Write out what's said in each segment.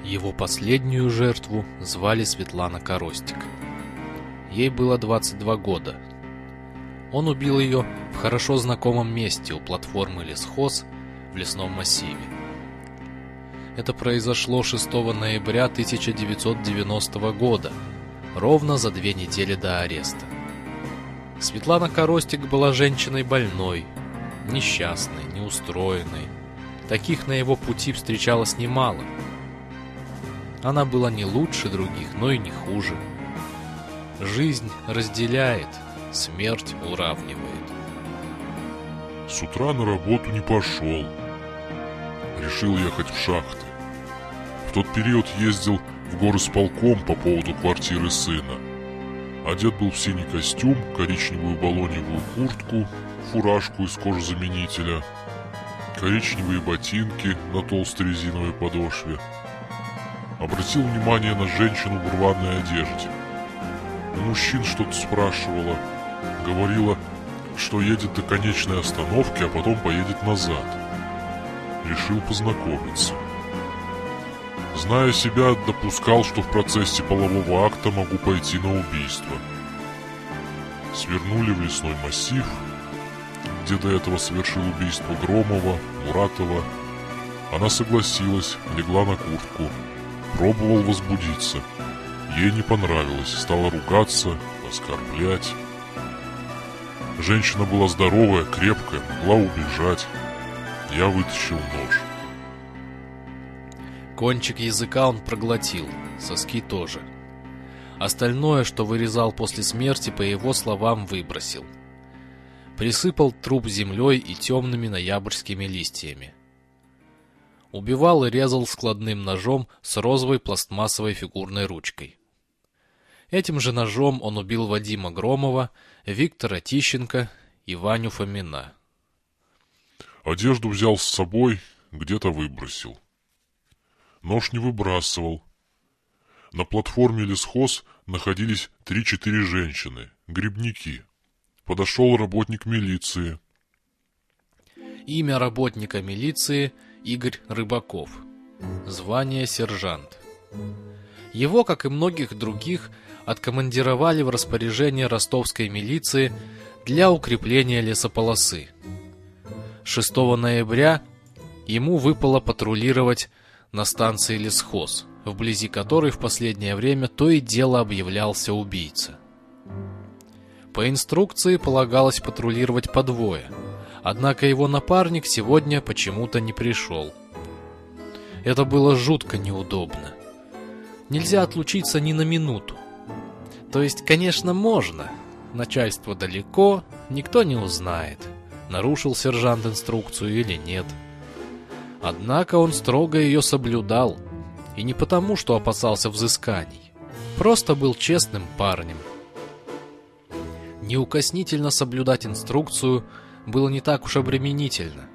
Его последнюю жертву звали Светлана Коростик. Ей было 22 года. Он убил ее в хорошо знакомом месте у платформы лесхоз в лесном массиве. Это произошло 6 ноября 1990 года, ровно за две недели до ареста. Светлана Коростик была женщиной больной, несчастной, неустроенной. Таких на его пути встречалось немало. Она была не лучше других, но и не хуже. Жизнь разделяет, смерть уравнивает. С утра на работу не пошел. Решил ехать в шахты. В тот период ездил в горы с полком по поводу квартиры сына. Одет был в синий костюм, коричневую балоневую куртку, фуражку из кожзаменителя, коричневые ботинки на толстой резиновой подошве. Обратил внимание на женщину в рваной одежде. У мужчин что-то спрашивала. Говорила, что едет до конечной остановки, а потом поедет назад. Решил познакомиться. Зная себя, допускал, что в процессе полового акта могу пойти на убийство. Свернули в лесной массив, где до этого совершил убийство Громова, Муратова. Она согласилась, легла на куртку. Пробовал возбудиться. Ей не понравилось, стала ругаться, оскорблять. Женщина была здоровая, крепкая, могла убежать. Я вытащил нож. Кончик языка он проглотил, соски тоже. Остальное, что вырезал после смерти, по его словам, выбросил. Присыпал труп землей и темными ноябрьскими листьями. Убивал и резал складным ножом с розовой пластмассовой фигурной ручкой. Этим же ножом он убил Вадима Громова, Виктора Тищенко и Ваню Фомина. Одежду взял с собой, где-то выбросил. Нож не выбрасывал. На платформе лесхоз находились три-четыре женщины, грибники. Подошел работник милиции. Имя работника милиции Игорь Рыбаков. Звание сержант. Его, как и многих других, откомандировали в распоряжение ростовской милиции для укрепления лесополосы. 6 ноября ему выпало патрулировать на станции лесхоз, вблизи которой в последнее время то и дело объявлялся убийца. По инструкции полагалось патрулировать по двое, однако его напарник сегодня почему-то не пришел. Это было жутко неудобно. Нельзя отлучиться ни на минуту. То есть, конечно, можно. Начальство далеко, никто не узнает, нарушил сержант инструкцию или нет. — Однако он строго ее соблюдал. И не потому, что опасался взысканий. Просто был честным парнем. Неукоснительно соблюдать инструкцию было не так уж обременительно.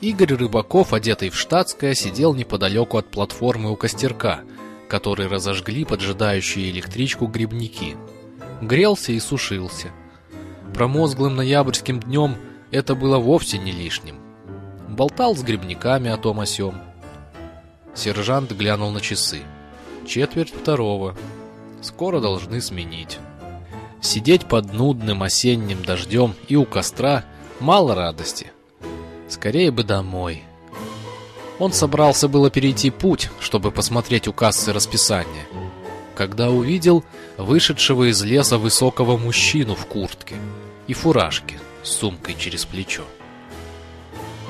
Игорь Рыбаков, одетый в штатское, сидел неподалеку от платформы у костерка, который разожгли поджидающие электричку грибники. Грелся и сушился. Промозглым ноябрьским днем это было вовсе не лишним болтал с грибниками о том о сём. Сержант глянул на часы. Четверть второго. Скоро должны сменить. Сидеть под нудным осенним дождем и у костра мало радости. Скорее бы домой. Он собрался было перейти путь, чтобы посмотреть у кассы расписание, когда увидел вышедшего из леса высокого мужчину в куртке и фуражке с сумкой через плечо.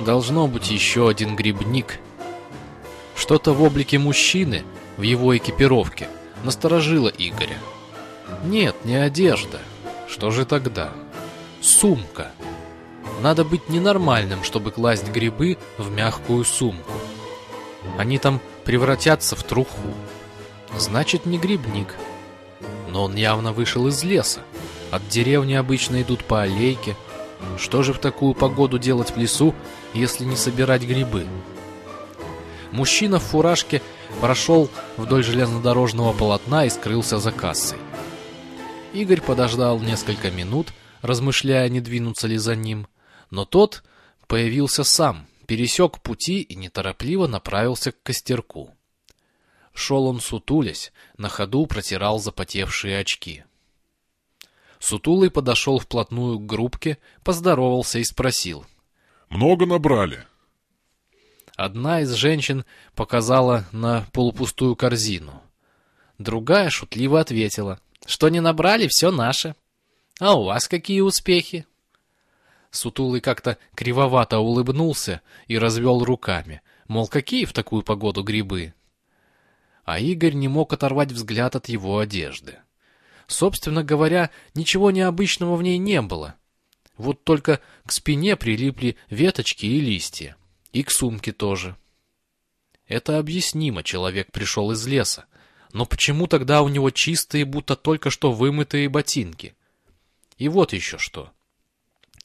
Должно быть еще один грибник. Что-то в облике мужчины, в его экипировке, насторожило Игоря. Нет, не одежда. Что же тогда? Сумка. Надо быть ненормальным, чтобы класть грибы в мягкую сумку. Они там превратятся в труху. Значит, не грибник. Но он явно вышел из леса. От деревни обычно идут по аллейке, что же в такую погоду делать в лесу, если не собирать грибы? Мужчина в фуражке прошел вдоль железнодорожного полотна и скрылся за кассой. Игорь подождал несколько минут, размышляя, не двинуться ли за ним, но тот появился сам, пересек пути и неторопливо направился к костерку. Шел он сутулясь, на ходу протирал запотевшие очки. Сутулый подошел вплотную к группке, поздоровался и спросил. «Много набрали?» Одна из женщин показала на полупустую корзину. Другая шутливо ответила. «Что не набрали, все наше. А у вас какие успехи?» Сутулый как-то кривовато улыбнулся и развел руками. Мол, какие в такую погоду грибы? А Игорь не мог оторвать взгляд от его одежды. Собственно говоря, ничего необычного в ней не было. Вот только к спине прилипли веточки и листья. И к сумке тоже. Это объяснимо, человек пришел из леса. Но почему тогда у него чистые, будто только что вымытые ботинки? И вот еще что.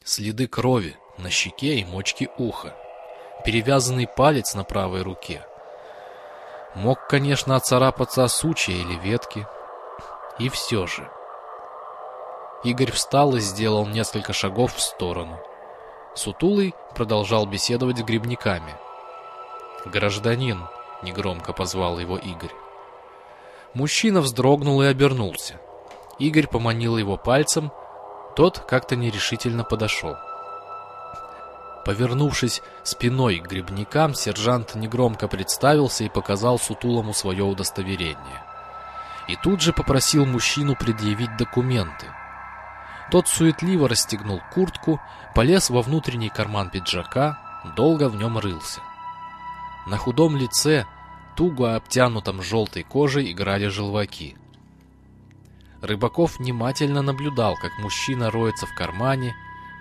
Следы крови на щеке и мочке уха. Перевязанный палец на правой руке. Мог, конечно, оцарапаться о сучья или ветки. И все же. Игорь встал и сделал несколько шагов в сторону. Сутулый продолжал беседовать с грибниками. «Гражданин», — негромко позвал его Игорь. Мужчина вздрогнул и обернулся. Игорь поманил его пальцем, тот как-то нерешительно подошел. Повернувшись спиной к грибникам, сержант негромко представился и показал Сутулому свое удостоверение. И тут же попросил мужчину предъявить документы. Тот суетливо расстегнул куртку, полез во внутренний карман пиджака, долго в нем рылся. На худом лице, туго обтянутом желтой кожей, играли желваки. Рыбаков внимательно наблюдал, как мужчина роется в кармане,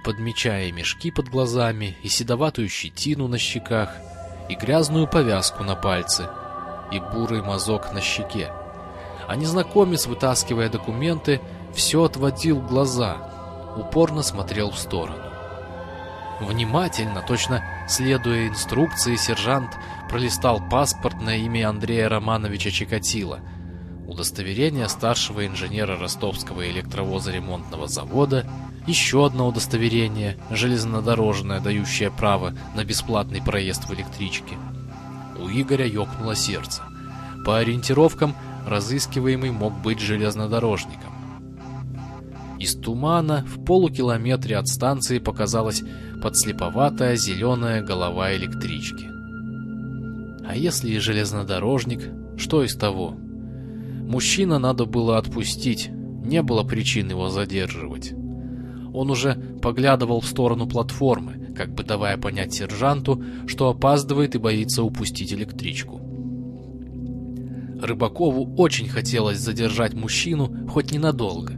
подмечая мешки под глазами и седоватую щетину на щеках, и грязную повязку на пальце, и бурый мазок на щеке. А незнакомец, вытаскивая документы, все отводил глаза, упорно смотрел в сторону. Внимательно, точно следуя инструкции, сержант пролистал паспорт на имя Андрея Романовича Чикатила – удостоверение старшего инженера ростовского электровоза-ремонтного завода, еще одно удостоверение, железнодорожное, дающее право на бесплатный проезд в электричке. У Игоря ёкнуло сердце. По ориентировкам, разыскиваемый мог быть железнодорожником. Из тумана в полукилометре от станции показалась подслеповатая зеленая голова электрички. А если и железнодорожник, что из того? Мужчина надо было отпустить, не было причин его задерживать. Он уже поглядывал в сторону платформы, как бы давая понять сержанту, что опаздывает и боится упустить электричку. Рыбакову очень хотелось задержать мужчину хоть ненадолго,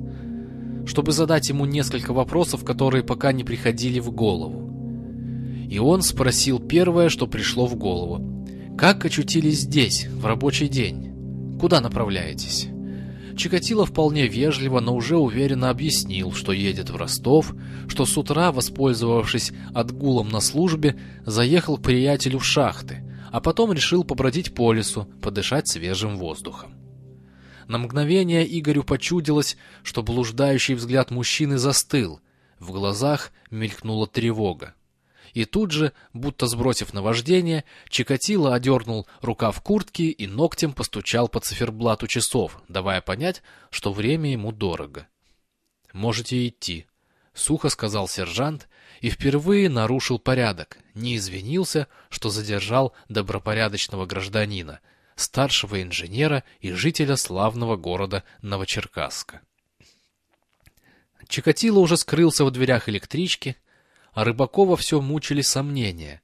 чтобы задать ему несколько вопросов, которые пока не приходили в голову. И он спросил первое, что пришло в голову. «Как очутились здесь, в рабочий день?» Куда направляетесь?» Чикатило вполне вежливо, но уже уверенно объяснил, что едет в Ростов, что с утра, воспользовавшись отгулом на службе, заехал к приятелю в шахты, а потом решил побродить по лесу, подышать свежим воздухом. На мгновение Игорю почудилось, что блуждающий взгляд мужчины застыл, в глазах мелькнула тревога. И тут же, будто сбросив наваждение, Чикатило одернул рукав куртки и ногтем постучал по циферблату часов, давая понять, что время ему дорого. «Можете идти», — сухо сказал сержант и впервые нарушил порядок, не извинился, что задержал добропорядочного гражданина, старшего инженера и жителя славного города Новочеркасска. Чикатило уже скрылся в дверях электрички, а Рыбакова все мучили сомнения.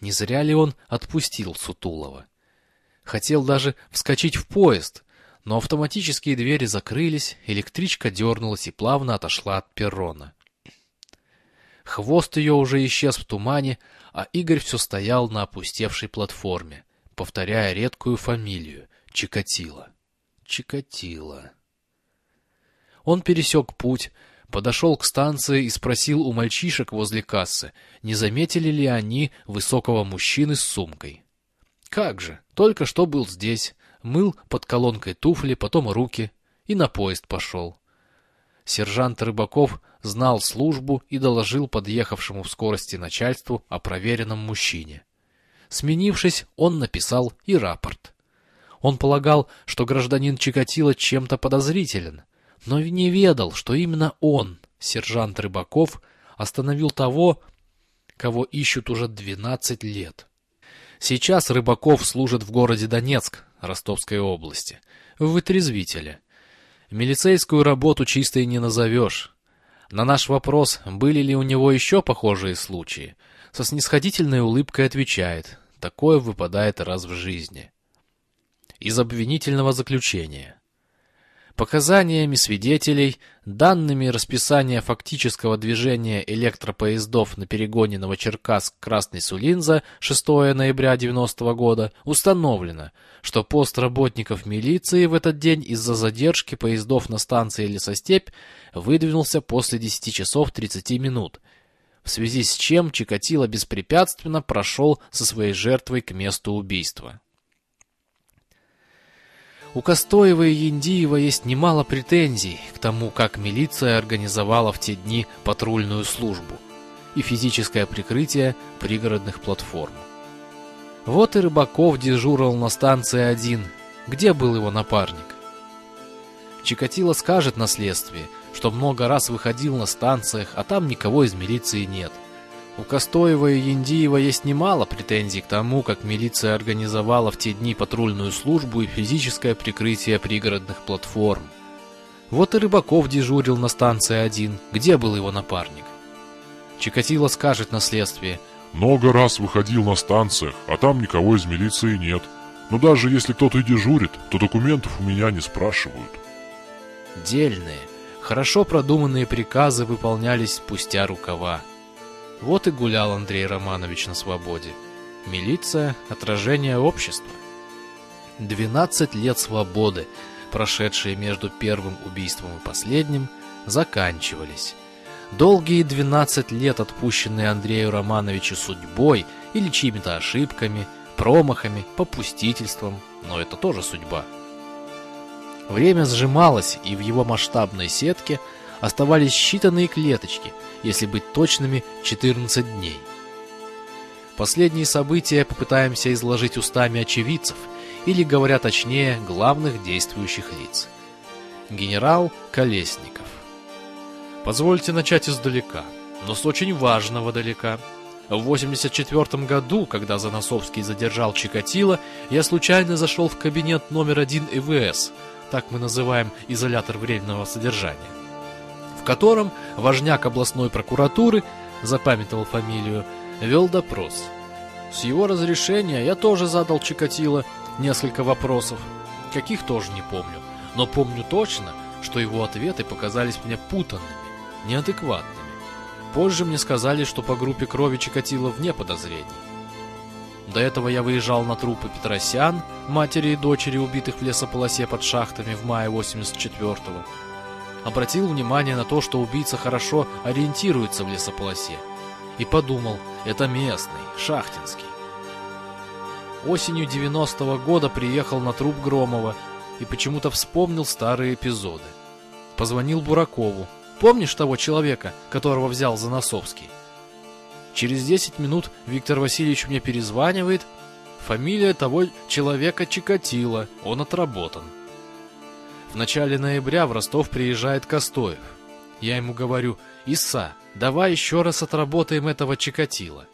Не зря ли он отпустил Сутулова? Хотел даже вскочить в поезд, но автоматические двери закрылись, электричка дернулась и плавно отошла от перрона. Хвост ее уже исчез в тумане, а Игорь все стоял на опустевшей платформе, повторяя редкую фамилию — Чикатило. Чикатило. Он пересек путь, подошел к станции и спросил у мальчишек возле кассы, не заметили ли они высокого мужчины с сумкой. Как же, только что был здесь, мыл под колонкой туфли, потом руки и на поезд пошел. Сержант Рыбаков знал службу и доложил подъехавшему в скорости начальству о проверенном мужчине. Сменившись, он написал и рапорт. Он полагал, что гражданин Чикатило чем-то подозрителен, но не ведал, что именно он, сержант Рыбаков, остановил того, кого ищут уже 12 лет. Сейчас Рыбаков служит в городе Донецк, Ростовской области, в вытрезвителе. Милицейскую работу чистой не назовешь. На наш вопрос, были ли у него еще похожие случаи, со снисходительной улыбкой отвечает, такое выпадает раз в жизни. Из обвинительного заключения. Показаниями свидетелей, данными расписания фактического движения электропоездов на перегоне Новочеркасск-Красный Сулинза 6 ноября 90 года установлено, что пост работников милиции в этот день из-за задержки поездов на станции Лесостепь выдвинулся после 10 часов 30 минут, в связи с чем Чикатило беспрепятственно прошел со своей жертвой к месту убийства. У Костоева и Яндиева есть немало претензий к тому, как милиция организовала в те дни патрульную службу и физическое прикрытие пригородных платформ. Вот и Рыбаков дежурил на станции один. Где был его напарник? Чикатило скажет на следствии, что много раз выходил на станциях, а там никого из милиции нет. У Костоева и Яндиева есть немало претензий к тому, как милиция организовала в те дни патрульную службу и физическое прикрытие пригородных платформ. Вот и Рыбаков дежурил на станции один. Где был его напарник? Чикатило скажет на следствии. Много раз выходил на станциях, а там никого из милиции нет. Но даже если кто-то и дежурит, то документов у меня не спрашивают. Дельные, хорошо продуманные приказы выполнялись спустя рукава. Вот и гулял Андрей Романович на свободе. Милиция – отражение общества. 12 лет свободы, прошедшие между первым убийством и последним, заканчивались. Долгие 12 лет, отпущенные Андрею Романовичу судьбой или чьими-то ошибками, промахами, попустительством, но это тоже судьба. Время сжималось, и в его масштабной сетке оставались считанные клеточки – если быть точными, 14 дней. Последние события попытаемся изложить устами очевидцев, или, говоря точнее, главных действующих лиц. Генерал Колесников. Позвольте начать издалека, но с очень важного далека. В 84 году, когда Заносовский задержал Чикатило, я случайно зашел в кабинет номер один ИВС, так мы называем изолятор временного содержания в котором важняк областной прокуратуры, запамятовал фамилию, вел допрос. С его разрешения я тоже задал Чикатило несколько вопросов, каких тоже не помню, но помню точно, что его ответы показались мне путанными, неадекватными. Позже мне сказали, что по группе крови Чикатило вне подозрений. До этого я выезжал на трупы Петросян, матери и дочери, убитых в лесополосе под шахтами в мае 84-го, обратил внимание на то, что убийца хорошо ориентируется в лесополосе. И подумал, это местный, шахтинский. Осенью 90-го года приехал на труп Громова и почему-то вспомнил старые эпизоды. Позвонил Буракову. Помнишь того человека, которого взял Заносовский? Через 10 минут Виктор Васильевич мне перезванивает. Фамилия того человека Чикатило, он отработан. В начале ноября в Ростов приезжает Костоев. Я ему говорю, «Иса, давай еще раз отработаем этого Чикатила».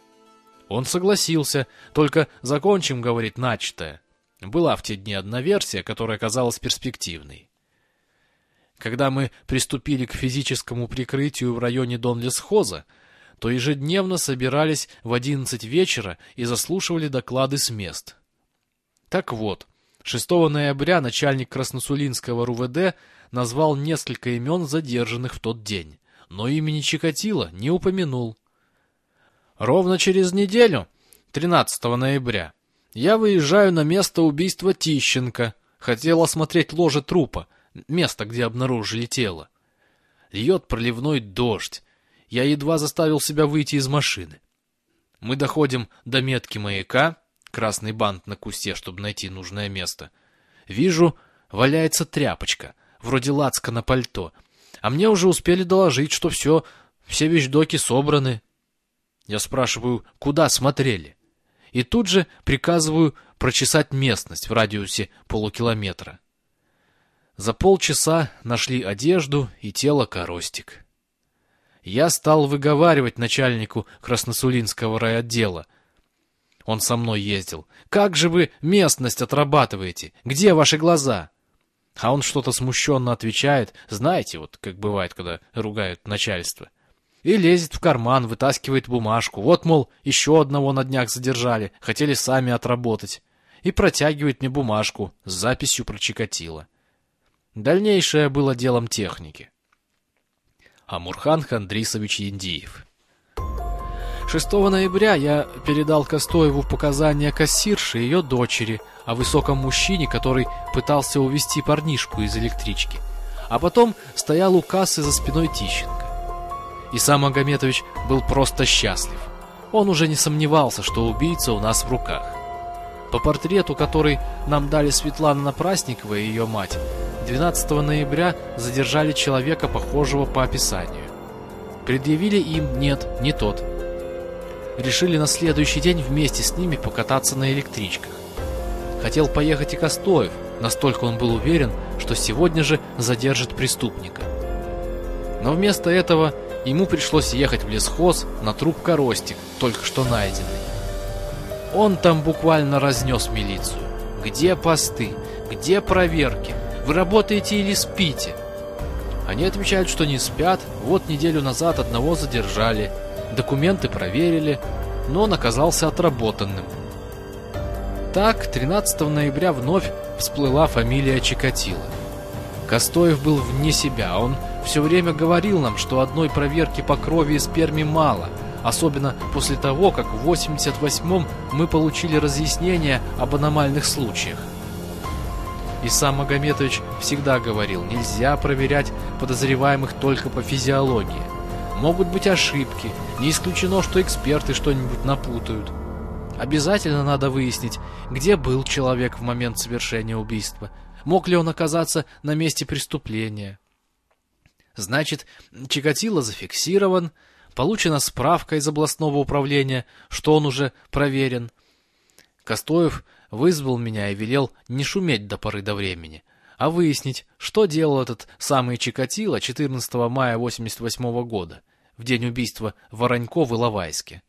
Он согласился, только закончим, говорит, начатое. Была в те дни одна версия, которая казалась перспективной. Когда мы приступили к физическому прикрытию в районе Донлесхоза, то ежедневно собирались в 11 вечера и заслушивали доклады с мест. Так вот, 6 ноября начальник Красносулинского РУВД назвал несколько имен задержанных в тот день, но имени Чикатило не упомянул. Ровно через неделю, 13 ноября, я выезжаю на место убийства Тищенко, хотел осмотреть ложе трупа, место, где обнаружили тело. Льет проливной дождь, я едва заставил себя выйти из машины. Мы доходим до метки маяка, красный бант на кусте, чтобы найти нужное место. Вижу, валяется тряпочка, вроде лацка на пальто, а мне уже успели доложить, что все, все вещдоки собраны. Я спрашиваю, куда смотрели? И тут же приказываю прочесать местность в радиусе полукилометра. За полчаса нашли одежду и тело Коростик. Я стал выговаривать начальнику Красносулинского райотдела. Он со мной ездил. «Как же вы местность отрабатываете? Где ваши глаза?» А он что-то смущенно отвечает. Знаете, вот как бывает, когда ругают начальство. И лезет в карман, вытаскивает бумажку. Вот, мол, еще одного на днях задержали. Хотели сами отработать. И протягивает мне бумажку с записью про Чикатило. Дальнейшее было делом техники. Амурхан Хандрисович Яндиев 6 ноября я передал Костоеву показания кассирши и ее дочери о высоком мужчине, который пытался увести парнишку из электрички. А потом стоял у кассы за спиной Тищенко. И сам Агометович был просто счастлив. Он уже не сомневался, что убийца у нас в руках. По портрету, который нам дали Светлана Напрасникова и ее мать, 12 ноября задержали человека, похожего по описанию. Предъявили им «нет, не тот». Решили на следующий день вместе с ними покататься на электричках. Хотел поехать и Костоев, настолько он был уверен, что сегодня же задержит преступника. Но вместо этого ему пришлось ехать в лесхоз на труп Коростик, только что найденный. Он там буквально разнес милицию. Где посты? Где проверки? Вы работаете или спите? Они отвечают, что не спят. Вот неделю назад одного задержали. Документы проверили, но он оказался отработанным. Так, 13 ноября вновь всплыла фамилия Чикатило. Костоев был вне себя. Он все время говорил нам, что одной проверки по крови и сперме мало, особенно после того, как в 88-м мы получили разъяснение об аномальных случаях. И сам Магометович всегда говорил, нельзя проверять подозреваемых только по физиологии. Могут быть ошибки, не исключено, что эксперты что-нибудь напутают. Обязательно надо выяснить, где был человек в момент совершения убийства, мог ли он оказаться на месте преступления. Значит, Чикатило зафиксирован, получена справка из областного управления, что он уже проверен. Костоев вызвал меня и велел не шуметь до поры до времени, а выяснить, что делал этот самый Чикатило 14 мая 88 года, в день убийства Воронько в Иловайске.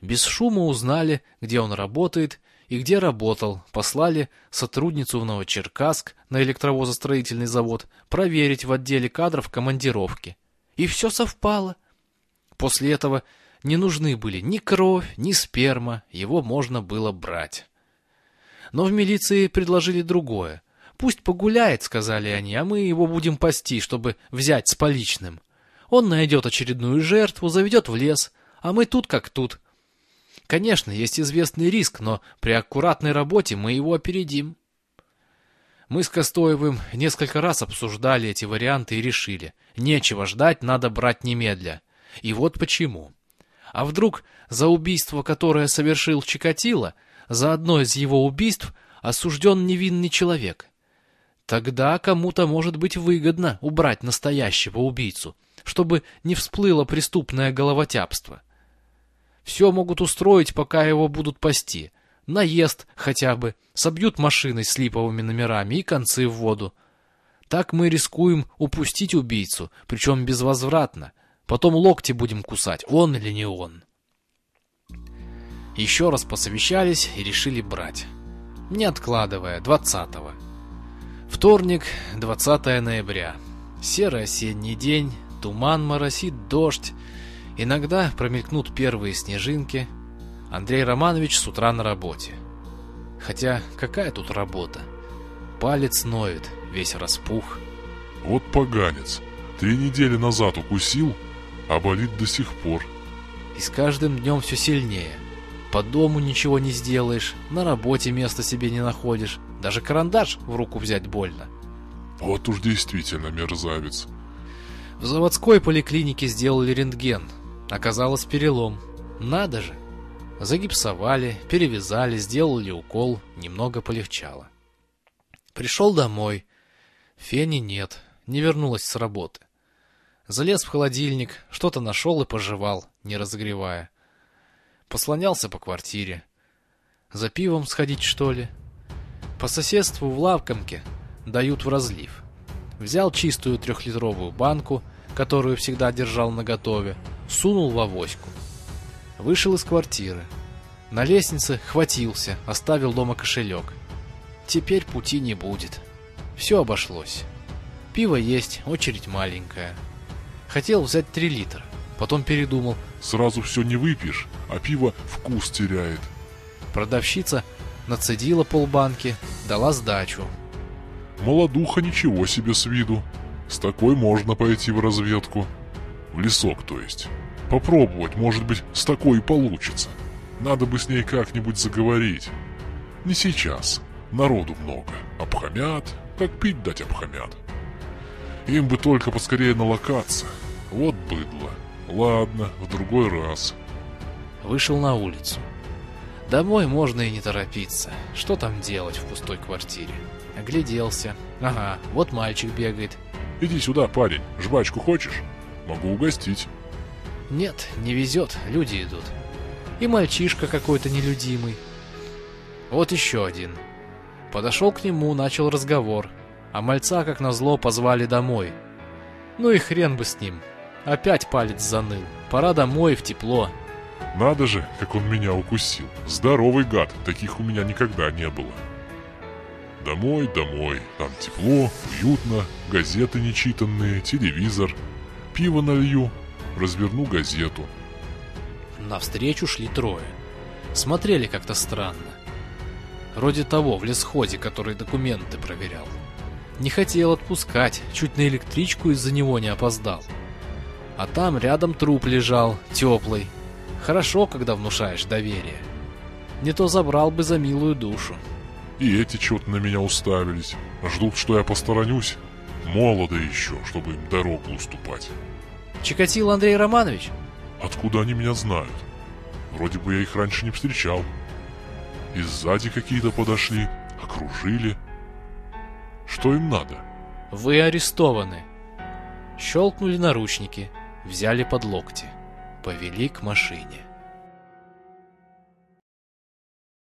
Без шума узнали, где он работает и где работал, послали сотрудницу в Новочеркасск на электровозостроительный завод проверить в отделе кадров командировки. И все совпало. После этого не нужны были ни кровь, ни сперма, его можно было брать. Но в милиции предложили другое. «Пусть погуляет», — сказали они, — «а мы его будем пасти, чтобы взять с поличным. Он найдет очередную жертву, заведет в лес, а мы тут как тут». Конечно, есть известный риск, но при аккуратной работе мы его опередим. Мы с Костоевым несколько раз обсуждали эти варианты и решили, нечего ждать, надо брать немедля. И вот почему. А вдруг за убийство, которое совершил Чикатило, за одно из его убийств осужден невинный человек. Тогда кому-то может быть выгодно убрать настоящего убийцу, чтобы не всплыло преступное головотяпство. Все могут устроить, пока его будут пасти. Наезд хотя бы, собьют машиной с липовыми номерами и концы в воду. Так мы рискуем упустить убийцу, причем безвозвратно. Потом локти будем кусать, он или не он. Еще раз посовещались и решили брать. Не откладывая, 20-го. Вторник, 20 ноября. Серый осенний день, туман моросит, дождь. Иногда промелькнут первые снежинки. Андрей Романович с утра на работе. Хотя какая тут работа? Палец ноет, весь распух. Вот поганец. Три недели назад укусил, а болит до сих пор. И с каждым днем все сильнее – по дому ничего не сделаешь, на работе места себе не находишь, даже карандаш в руку взять больно. Вот уж действительно мерзавец. В заводской поликлинике сделали рентген. Оказалось перелом. Надо же. Загипсовали, перевязали, сделали укол, немного полегчало. Пришел домой. Фени нет, не вернулась с работы. Залез в холодильник, что-то нашел и пожевал, не разогревая. Послонялся по квартире. За пивом сходить, что ли? По соседству в лавкомке дают в разлив. Взял чистую трехлитровую банку, которую всегда держал наготове, сунул в авоську. Вышел из квартиры. На лестнице хватился, оставил дома кошелек. Теперь пути не будет. Все обошлось. Пиво есть, очередь маленькая. Хотел взять три литра, потом передумал. Сразу все не выпьешь, а пиво вкус теряет. Продавщица нацедила полбанки, дала сдачу. Молодуха ничего себе с виду. С такой можно пойти в разведку. В лесок, то есть. Попробовать, может быть, с такой и получится. Надо бы с ней как-нибудь заговорить. Не сейчас. Народу много. Обхамят, как пить дать обхамят. Им бы только поскорее налокаться. Вот быдло. Ладно, в другой раз. Вышел на улицу. Домой можно и не торопиться. Что там делать в пустой квартире? Огляделся. Ага, вот мальчик бегает. Иди сюда, парень. Жвачку хочешь? Могу угостить. Нет, не везет, люди идут. И мальчишка какой-то нелюдимый. Вот еще один. Подошел к нему, начал разговор. А мальца, как назло, позвали домой. Ну и хрен бы с ним. Опять палец заныл. Пора домой, в тепло. Надо же, как он меня укусил. Здоровый гад, таких у меня никогда не было. Домой, домой. Там тепло, уютно, газеты нечитанные, телевизор. Пиво налью, разверну газету. Навстречу шли трое. Смотрели как-то странно. Вроде того в лесходе, который документы проверял. Не хотел отпускать, чуть на электричку из-за него не опоздал. А там рядом труп лежал, теплый. Хорошо, когда внушаешь доверие. Не то забрал бы за милую душу. И эти что-то на меня уставились. Ждут, что я посторонюсь. Молодо еще, чтобы им дорогу уступать. Чикатило Андрей Романович? Откуда они меня знают? Вроде бы я их раньше не встречал. И сзади какие-то подошли, окружили. Что им надо? Вы арестованы. Щелкнули наручники, взяли под локти, повели к машине.